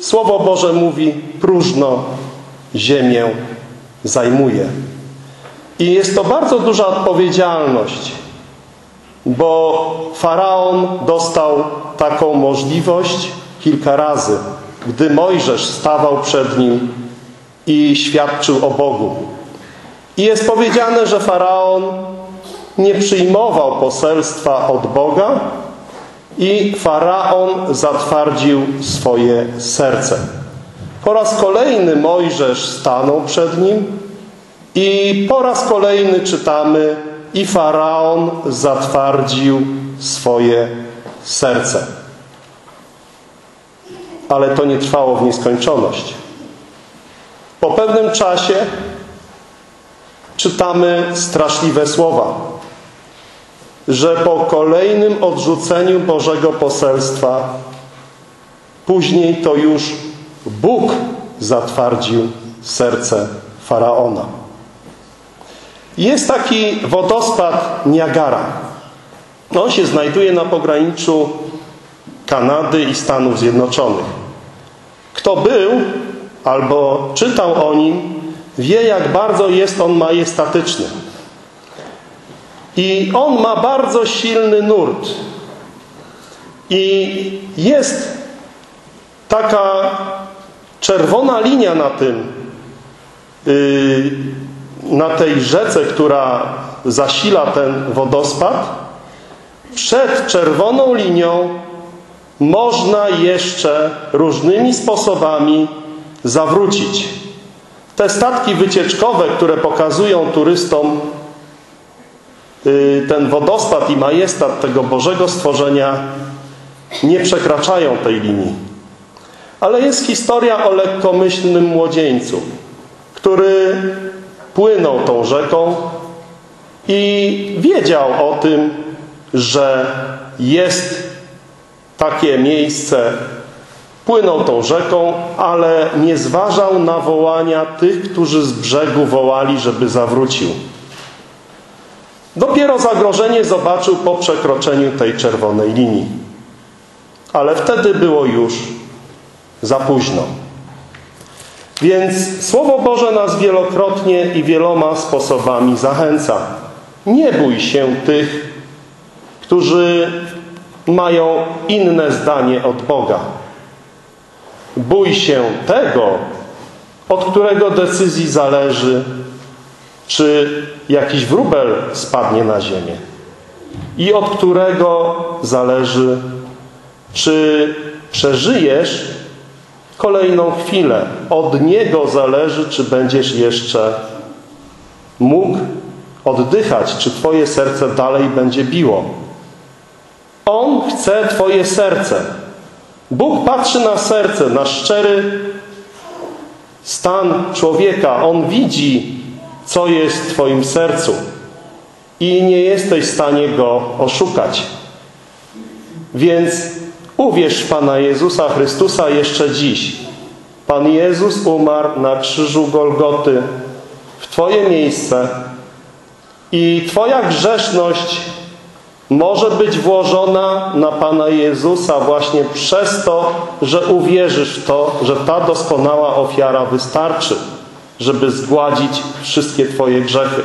Słowo Boże mówi, próżno ziemię zajmuje. I jest to bardzo duża odpowiedzialność, bo Faraon dostał taką możliwość kilka razy, gdy Mojżesz stawał przed nim i świadczył o Bogu. I jest powiedziane, że Faraon nie przyjmował poselstwa od Boga i Faraon zatwardził swoje serce. Po raz kolejny Mojżesz stanął przed nim i po raz kolejny czytamy i Faraon zatwardził swoje serce. Ale to nie trwało w nieskończoność. Po pewnym czasie czytamy straszliwe słowa, że po kolejnym odrzuceniu Bożego poselstwa później to już Bóg zatwardził serce Faraona. Jest taki wodospad Niagara. On się znajduje na pograniczu Kanady i Stanów Zjednoczonych. Kto był albo czytał o nim, wie jak bardzo jest on majestatyczny. I on ma bardzo silny nurt. I jest taka czerwona linia na tym, yy, na tej rzece, która zasila ten wodospad, przed czerwoną linią można jeszcze różnymi sposobami zawrócić. Te statki wycieczkowe, które pokazują turystom y, ten wodospad i majestat tego Bożego stworzenia, nie przekraczają tej linii. Ale jest historia o lekkomyślnym młodzieńcu, który płynął tą rzeką i wiedział o tym, że jest takie miejsce, płynął tą rzeką, ale nie zważał na wołania tych, którzy z brzegu wołali, żeby zawrócił. Dopiero zagrożenie zobaczył po przekroczeniu tej czerwonej linii. Ale wtedy było już za późno. Więc Słowo Boże nas wielokrotnie i wieloma sposobami zachęca. Nie bój się tych, którzy mają inne zdanie od Boga. Bój się tego, od którego decyzji zależy, czy jakiś wróbel spadnie na ziemię i od którego zależy, czy przeżyjesz kolejną chwilę. Od niego zależy, czy będziesz jeszcze mógł oddychać, czy twoje serce dalej będzie biło. On chce twoje serce. Bóg patrzy na serce, na szczery stan człowieka. On widzi, co jest w twoim sercu i nie jesteś w stanie go oszukać. Więc uwierz w Pana Jezusa Chrystusa jeszcze dziś. Pan Jezus umarł na krzyżu Golgoty w Twoje miejsce i Twoja grzeszność może być włożona na Pana Jezusa właśnie przez to, że uwierzysz w to, że ta doskonała ofiara wystarczy, żeby zgładzić wszystkie Twoje grzechy.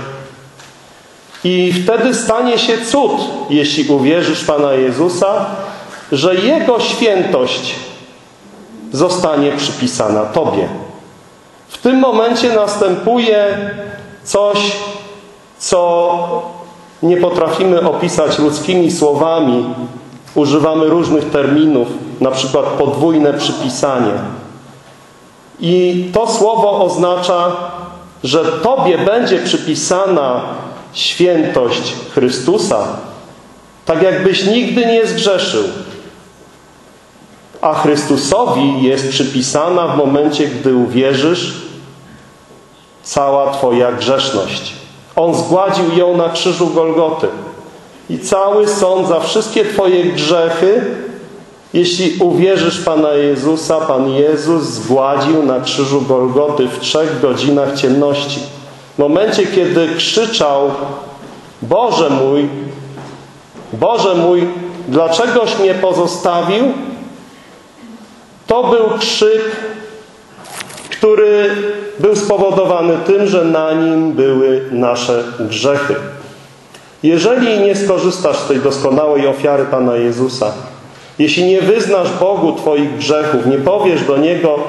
I wtedy stanie się cud, jeśli uwierzysz Pana Jezusa, że Jego świętość zostanie przypisana Tobie. W tym momencie następuje coś, co nie potrafimy opisać ludzkimi słowami. Używamy różnych terminów, na przykład podwójne przypisanie. I to słowo oznacza, że Tobie będzie przypisana świętość Chrystusa, tak jakbyś nigdy nie zgrzeszył. A Chrystusowi jest przypisana w momencie, gdy uwierzysz, cała Twoja grzeszność. On zgładził ją na krzyżu Golgoty. I cały sąd za wszystkie Twoje grzechy, jeśli uwierzysz Pana Jezusa, Pan Jezus zgładził na krzyżu Golgoty w trzech godzinach ciemności. W momencie, kiedy krzyczał Boże mój, Boże mój, dlaczegoś mnie pozostawił? To był krzyk, który był spowodowany tym, że na nim były nasze grzechy. Jeżeli nie skorzystasz z tej doskonałej ofiary Pana Jezusa, jeśli nie wyznasz Bogu Twoich grzechów, nie powiesz do Niego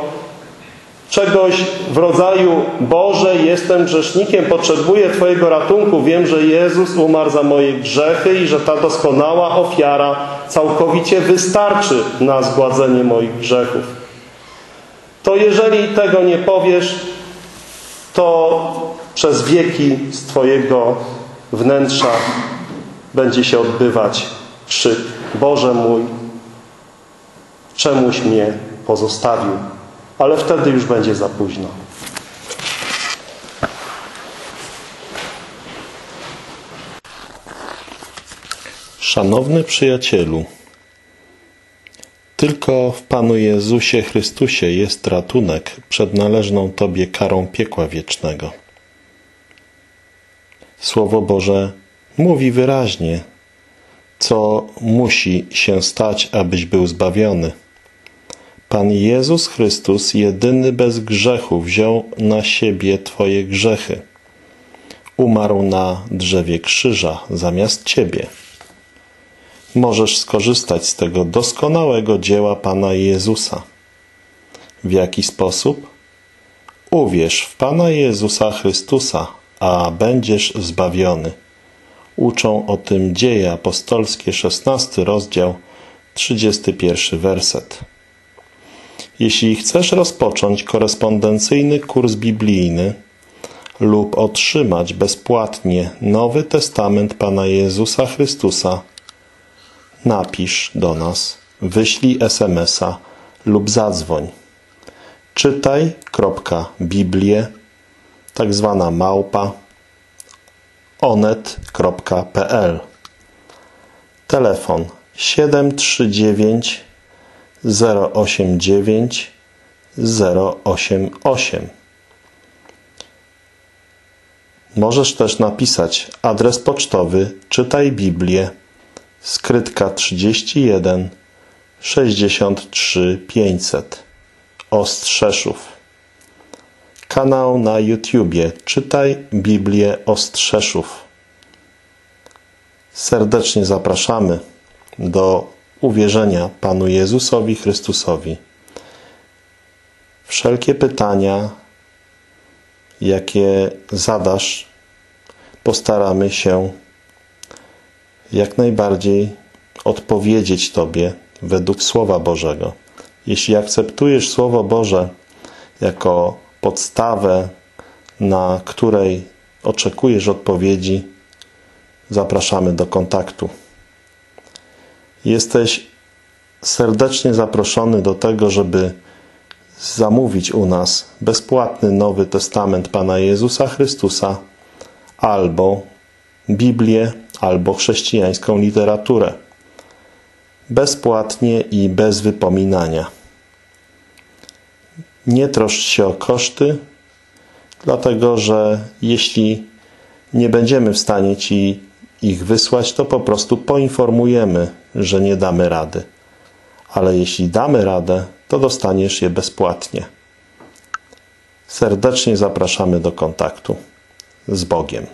czegoś w rodzaju Boże, jestem grzesznikiem, potrzebuję Twojego ratunku, wiem, że Jezus umarł za moje grzechy i że ta doskonała ofiara całkowicie wystarczy na zgładzenie moich grzechów. To jeżeli tego nie powiesz, to przez wieki z Twojego wnętrza będzie się odbywać krzyk Boże mój, czemuś mnie pozostawił. Ale wtedy już będzie za późno. Szanowny przyjacielu, tylko w Panu Jezusie Chrystusie jest ratunek przed należną Tobie karą piekła wiecznego. Słowo Boże mówi wyraźnie, co musi się stać, abyś był zbawiony. Pan Jezus Chrystus, jedyny bez grzechu, wziął na siebie Twoje grzechy. Umarł na drzewie krzyża zamiast Ciebie. Możesz skorzystać z tego doskonałego dzieła Pana Jezusa. W jaki sposób? Uwierz w Pana Jezusa Chrystusa, a będziesz zbawiony. Uczą o tym dzieje apostolskie, 16 rozdział, 31 werset. Jeśli chcesz rozpocząć korespondencyjny kurs biblijny lub otrzymać bezpłatnie Nowy Testament Pana Jezusa Chrystusa, napisz do nas, wyślij SMS-a lub zadzwoń. Czytaj.biblię, tak zwana małpa, onet.pl Telefon 739 089 088 Możesz też napisać adres pocztowy Czytaj Biblię. Skrytka 31 63 500 Ostrzeszów. Kanał na YouTubie. Czytaj Biblię Ostrzeszów. Serdecznie zapraszamy do uwierzenia Panu Jezusowi Chrystusowi. Wszelkie pytania, jakie zadasz, postaramy się jak najbardziej odpowiedzieć Tobie według Słowa Bożego. Jeśli akceptujesz Słowo Boże jako podstawę, na której oczekujesz odpowiedzi, zapraszamy do kontaktu. Jesteś serdecznie zaproszony do tego, żeby zamówić u nas bezpłatny Nowy Testament Pana Jezusa Chrystusa albo Biblię, albo chrześcijańską literaturę. Bezpłatnie i bez wypominania. Nie troszcz się o koszty, dlatego że jeśli nie będziemy w stanie Ci ich wysłać, to po prostu poinformujemy, że nie damy rady. Ale jeśli damy radę, to dostaniesz je bezpłatnie. Serdecznie zapraszamy do kontaktu z Bogiem.